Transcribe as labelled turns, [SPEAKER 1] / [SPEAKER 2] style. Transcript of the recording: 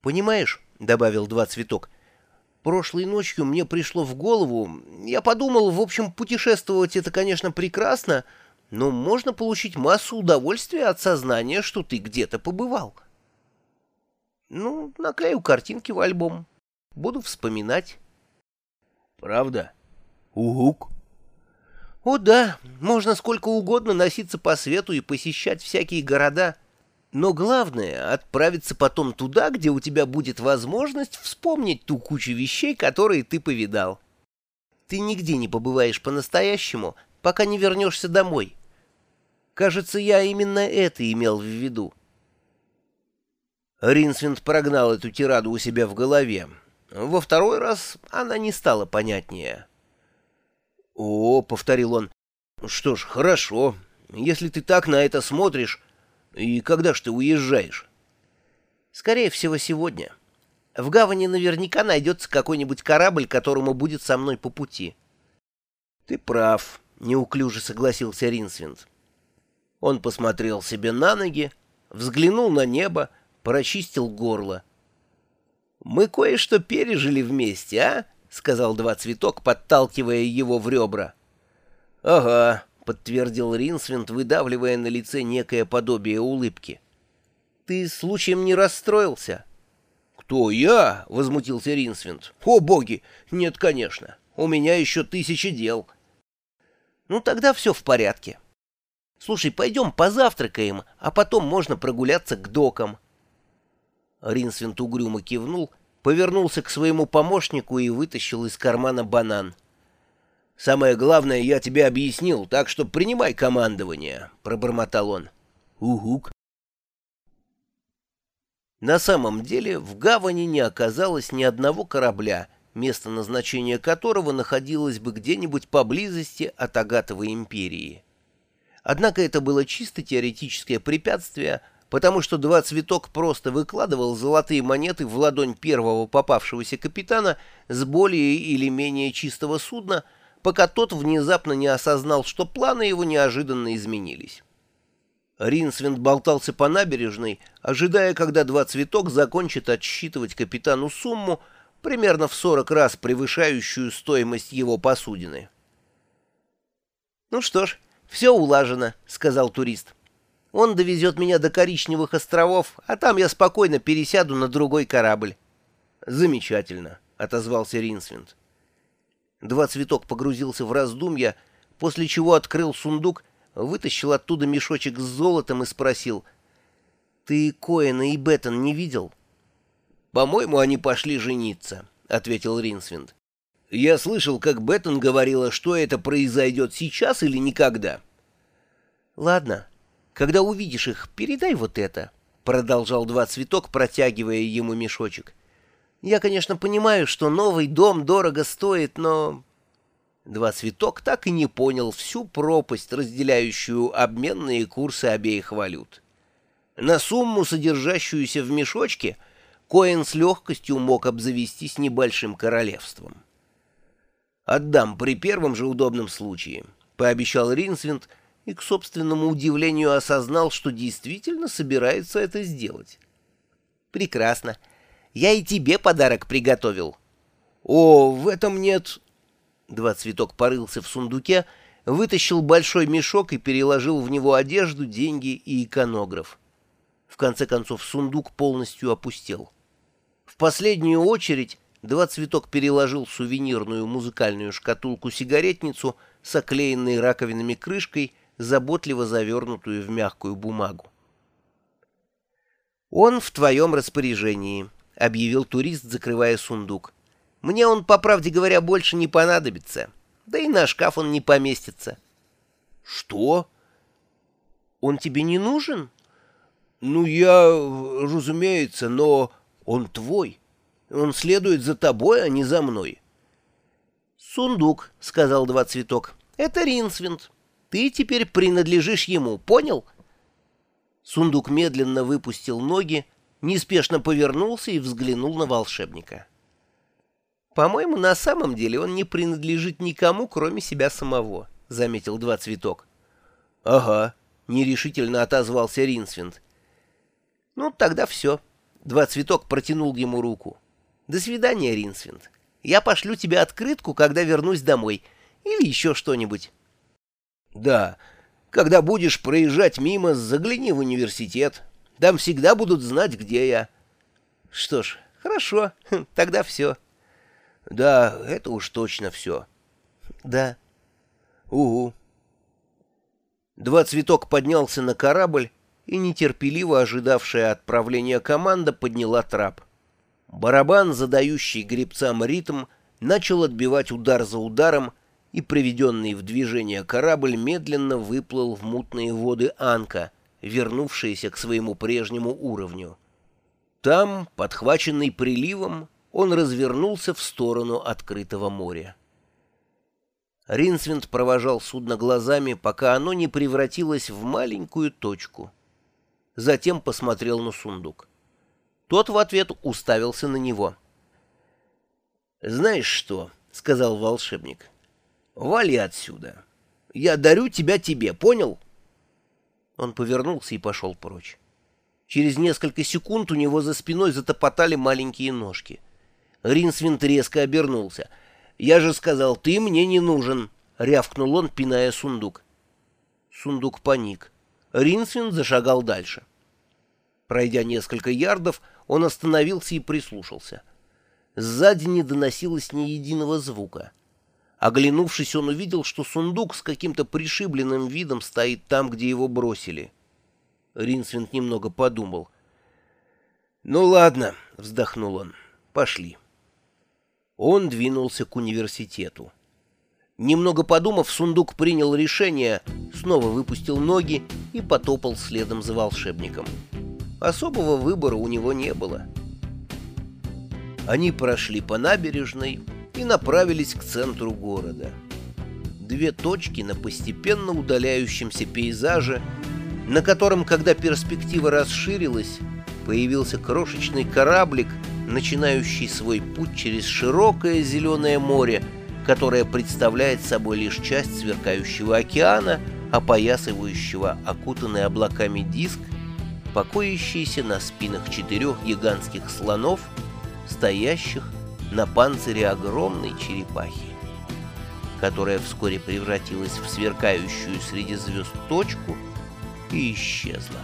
[SPEAKER 1] «Понимаешь», — добавил два цветок, — «прошлой ночью мне пришло в голову, я подумал, в общем, путешествовать это, конечно, прекрасно, но можно получить массу удовольствия от сознания, что ты где-то побывал». «Ну, наклею картинки в альбом, буду вспоминать».
[SPEAKER 2] «Правда? Угук?»
[SPEAKER 1] «О да, можно сколько угодно носиться по свету и посещать всякие города». Но главное — отправиться потом туда, где у тебя будет возможность вспомнить ту кучу вещей, которые ты повидал. Ты нигде не побываешь по-настоящему, пока не вернешься домой. Кажется, я именно это имел в виду. Ринсвинд прогнал эту тираду у себя в голове. Во второй раз она не стала понятнее. «О», — повторил он, — «что ж, хорошо. Если ты так на это смотришь, «И когда ж ты уезжаешь?» «Скорее всего, сегодня. В гавани наверняка найдется какой-нибудь корабль, которому будет со мной по пути». «Ты прав», — неуклюже согласился Ринсвинд. Он посмотрел себе на ноги, взглянул на небо, прочистил горло. «Мы кое-что пережили вместе, а?» — сказал два цветок, подталкивая его в ребра. «Ага», подтвердил Ринсвинд, выдавливая на лице некое подобие улыбки. «Ты случаем не расстроился?» «Кто я?» — возмутился Ринсвинд. «О, боги! Нет, конечно. У меня еще тысячи дел». «Ну, тогда все в порядке. Слушай, пойдем позавтракаем, а потом можно прогуляться к докам». Ринсвинд угрюмо кивнул, повернулся к своему помощнику и вытащил из кармана банан. «Самое главное я тебе объяснил, так что принимай командование», — пробормотал он. «Угук». На самом деле в гавани не оказалось ни одного корабля, место назначения которого находилось бы где-нибудь поблизости от Агатовой империи. Однако это было чисто теоретическое препятствие, потому что два цветок просто выкладывал золотые монеты в ладонь первого попавшегося капитана с более или менее чистого судна — пока тот внезапно не осознал, что планы его неожиданно изменились. Ринсвинд болтался по набережной, ожидая, когда два цветок закончат отсчитывать капитану сумму, примерно в сорок раз превышающую стоимость его посудины. «Ну что ж, все улажено», — сказал турист. «Он довезет меня до Коричневых островов, а там я спокойно пересяду на другой корабль». «Замечательно», — отозвался Ринсвинд. Два цветок погрузился в раздумья, после чего открыл сундук, вытащил оттуда мешочек с золотом и спросил, «Ты Коэна и Беттон не видел?» «По-моему, они пошли жениться», — ответил Ринсвинд. «Я слышал, как Беттон говорила, что это произойдет сейчас или никогда». «Ладно, когда увидишь их, передай вот это», — продолжал два цветок, протягивая ему мешочек. Я, конечно, понимаю, что новый дом дорого стоит, но...» Два цветок так и не понял всю пропасть, разделяющую обменные курсы обеих валют. На сумму, содержащуюся в мешочке, Коэн с легкостью мог обзавестись небольшим королевством. «Отдам при первом же удобном случае», — пообещал Ринсвинд и, к собственному удивлению, осознал, что действительно собирается это сделать. «Прекрасно. Я и тебе подарок приготовил». «О, в этом нет...» Два цветок порылся в сундуке, вытащил большой мешок и переложил в него одежду, деньги и иконограф. В конце концов сундук полностью опустел. В последнюю очередь два цветок переложил сувенирную музыкальную шкатулку-сигаретницу с оклеенной раковинами крышкой, заботливо завернутую в мягкую бумагу. «Он в твоем распоряжении», — объявил турист, закрывая сундук. «Мне он, по правде говоря, больше не понадобится. Да и на шкаф он не поместится». «Что? Он тебе не нужен?» «Ну, я, разумеется, но он твой. Он следует за тобой, а не за мной». «Сундук», — сказал два цветок. «Это Ринсвинд. Ты теперь принадлежишь ему, понял?» Сундук медленно выпустил ноги, неспешно повернулся и взглянул на волшебника. «По-моему, на самом деле он не принадлежит никому, кроме себя самого», — заметил два цветок. «Ага», — нерешительно отозвался Ринсвинд. «Ну, тогда все. Два цветок протянул ему руку. «До свидания, Ринсвинд. Я пошлю тебе открытку, когда вернусь домой. Или еще что-нибудь».
[SPEAKER 2] «Да, когда будешь проезжать мимо, загляни в университет. Там всегда будут знать, где я».
[SPEAKER 1] «Что ж, хорошо, тогда все».
[SPEAKER 2] «Да, это уж точно все».
[SPEAKER 1] «Да».
[SPEAKER 2] «Угу».
[SPEAKER 1] Два цветок поднялся на корабль, и нетерпеливо ожидавшая отправления команда подняла трап. Барабан, задающий гребцам ритм, начал отбивать удар за ударом, и приведенный в движение корабль медленно выплыл в мутные воды Анка, вернувшиеся к своему прежнему уровню. Там, подхваченный приливом, он развернулся в сторону открытого моря. Ринсвинд провожал судно глазами, пока оно не превратилось в маленькую точку. Затем посмотрел на сундук. Тот в ответ уставился на него.
[SPEAKER 2] «Знаешь что?» — сказал волшебник. «Вали отсюда. Я дарю тебя тебе, понял?»
[SPEAKER 1] Он повернулся и пошел прочь. Через несколько секунд у него за спиной затопотали маленькие ножки. Ринсвинд резко обернулся — «Я же сказал, ты мне не нужен!» — рявкнул он, пиная сундук. Сундук паник. Ринсвин зашагал дальше. Пройдя несколько ярдов, он остановился и прислушался. Сзади не доносилось ни единого звука. Оглянувшись, он увидел, что сундук с каким-то пришибленным видом стоит там, где его бросили. Ринсвинд немного подумал. «Ну ладно», — вздохнул он, — «пошли». Он двинулся к университету. Немного подумав, сундук принял решение, снова выпустил ноги и потопал следом за волшебником. Особого выбора у него не было. Они прошли по набережной и направились к центру города. Две точки на постепенно удаляющемся пейзаже, на котором, когда перспектива расширилась, появился крошечный кораблик — начинающий свой путь через широкое зеленое море, которое представляет собой лишь часть сверкающего океана, опоясывающего окутанный облаками диск, покоящийся на спинах четырех гигантских слонов, стоящих на панцире огромной черепахи, которая вскоре превратилась в сверкающую среди звезд точку и исчезла.